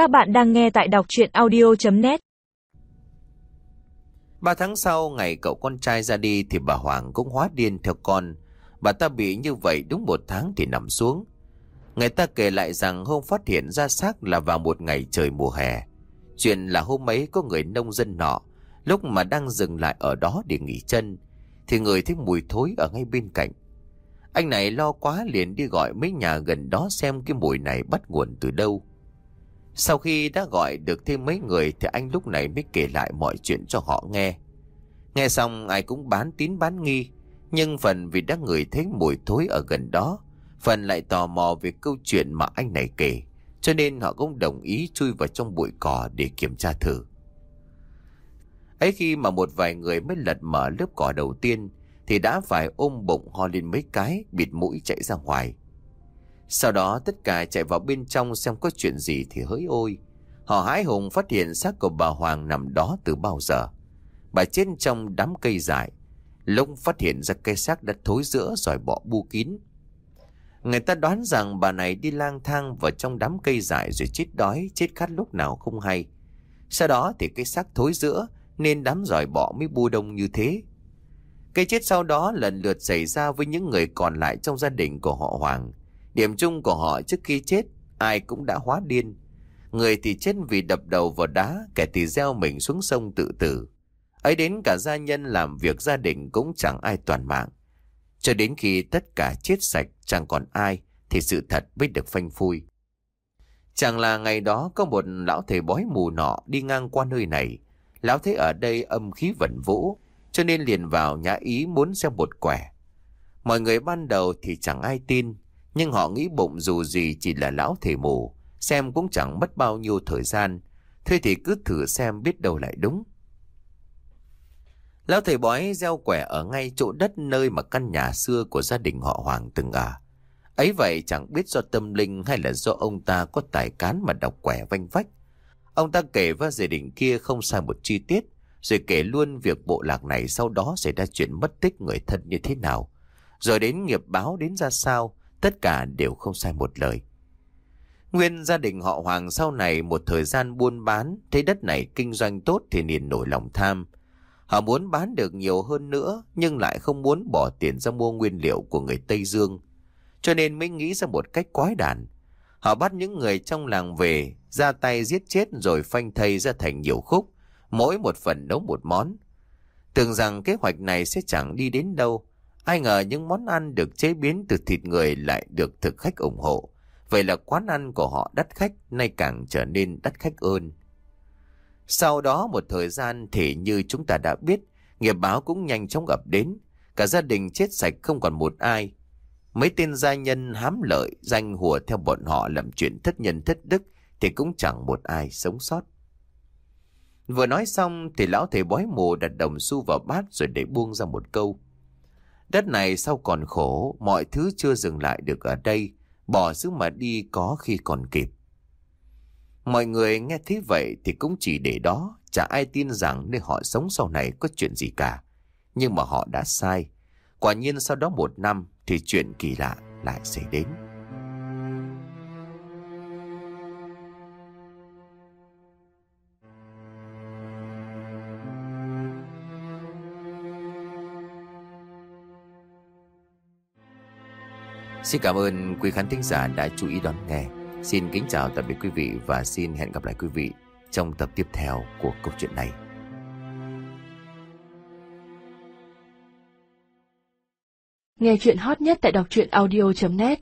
Các bạn đang nghe tại đọc chuyện audio.net Ba tháng sau, ngày cậu con trai ra đi thì bà Hoàng cũng hóa điên theo con. Bà ta bị như vậy đúng một tháng thì nằm xuống. Người ta kể lại rằng hôm phát hiện ra xác là vào một ngày trời mùa hè. Chuyện là hôm ấy có người nông dân nọ, lúc mà đang dừng lại ở đó để nghỉ chân, thì người thấy mùi thối ở ngay bên cạnh. Anh này lo quá liền đi gọi mấy nhà gần đó xem cái mùi này bắt nguồn từ đâu. Sau khi đã gọi được thêm mấy người thì anh lúc này mới kể lại mọi chuyện cho họ nghe. Nghe xong ai cũng bán tín bán nghi, nhưng phần vì đã người thấy mùi thối ở gần đó, phần lại tò mò về câu chuyện mà anh này kể, cho nên họ cũng đồng ý chui vào trong bụi cỏ để kiểm tra thử. Ấy khi mà một vài người mới lật mở lớp cỏ đầu tiên thì đã phải ôm bụng ho lên mấy cái, bịt mũi chạy ra ngoài. Sau đó tất cả chạy vào bên trong xem có chuyện gì thì hỡi ôi. Họ hái hùng phát hiện xác của bà Hoàng nằm đó từ bao giờ. Bà chết trong đám cây dại. Lúc phát hiện ra cây xác đã thối giữa rồi bỏ bu kín. Người ta đoán rằng bà này đi lang thang vào trong đám cây dại rồi chết đói, chết khát lúc nào không hay. Sau đó thì cây xác thối giữa nên đám giỏi bỏ mới bu đông như thế. Cái chết sau đó lần lượt xảy ra với những người còn lại trong gia đình của họ Hoàng. Điểm chung của họ trước khi chết, ai cũng đã hóa điên. Người thì chết vì đập đầu vào đá, kẻ thì gieo mình xuống sông tự tử. Ấy đến cả gia nhân làm việc gia đình cũng chẳng ai toàn mạng. Cho đến khi tất cả chết sạch chẳng còn ai thì sự thật mới được phanh phui. Chẳng là ngày đó có một lão thầy bói mù nọ đi ngang qua nơi này. Lão thấy ở đây âm khí vẩn vũ, cho nên liền vào nhã ý muốn xem một quẻ. Mọi người ban đầu thì chẳng ai tin, nhưng họ nghĩ bụng dù gì chỉ là lão thầy mù, xem cũng chẳng mất bao nhiêu thời gian. thế thì cứ thử xem biết đâu lại đúng. Lão thầy bói gieo quẻ ở ngay chỗ đất nơi mà căn nhà xưa của gia đình họ Hoàng từng ở. Ấy vậy chẳng biết do tâm linh hay là do ông ta có tài cán mà đọc quẻ vanh vách. Ông ta kể với gia đình kia không sai một chi tiết, rồi kể luôn việc bộ lạc này sau đó xảy ra chuyện mất tích người thân như thế nào. Rồi đến nghiệp báo đến ra sao, tất cả đều không sai một lời. Nguyên gia đình họ Hoàng sau này một thời gian buôn bán, thấy đất này kinh doanh tốt thì liền nổi lòng tham. Họ muốn bán được nhiều hơn nữa, nhưng lại không muốn bỏ tiền ra mua nguyên liệu của người Tây Dương. Cho nên mới nghĩ ra một cách quái đản. Họ bắt những người trong làng về, ra tay giết chết rồi phanh thây ra thành nhiều khúc, mỗi một phần nấu một món. Tưởng rằng kế hoạch này sẽ chẳng đi đến đâu, Ai ngờ những món ăn được chế biến từ thịt người lại được thực khách ủng hộ. Vậy là quán ăn của họ đắt khách nay càng trở nên đắt khách hơn. Sau đó một thời gian thì như chúng ta đã biết, nghiệp báo cũng nhanh chóng ập đến. Cả gia đình chết sạch không còn một ai. Mấy tên gia nhân hám lợi, danh hùa theo bọn họ làm chuyện thất nhân thất đức thì cũng chẳng một ai sống sót. Vừa nói xong thì lão thầy bói mù đặt đồng xu vào bát rồi để buông ra một câu. Đất này sau còn khổ, mọi thứ chưa dừng lại được ở đây, bỏ xứ mà đi có khi còn kịp. Mọi người nghe thế vậy thì cũng chỉ để đó, chả ai tin rằng nơi họ sống sau này có chuyện gì cả. Nhưng mà họ đã sai. Quả nhiên sau đó một năm thì chuyện kỳ lạ lại xảy đến. Xin cảm ơn quý khán thính giả đã chú ý đón nghe. Xin kính chào tạm biệt quý vị và xin hẹn gặp lại quý vị trong tập tiếp theo của câu chuyện này. Nghe chuyện hot nhất tại đọc truyện audio.net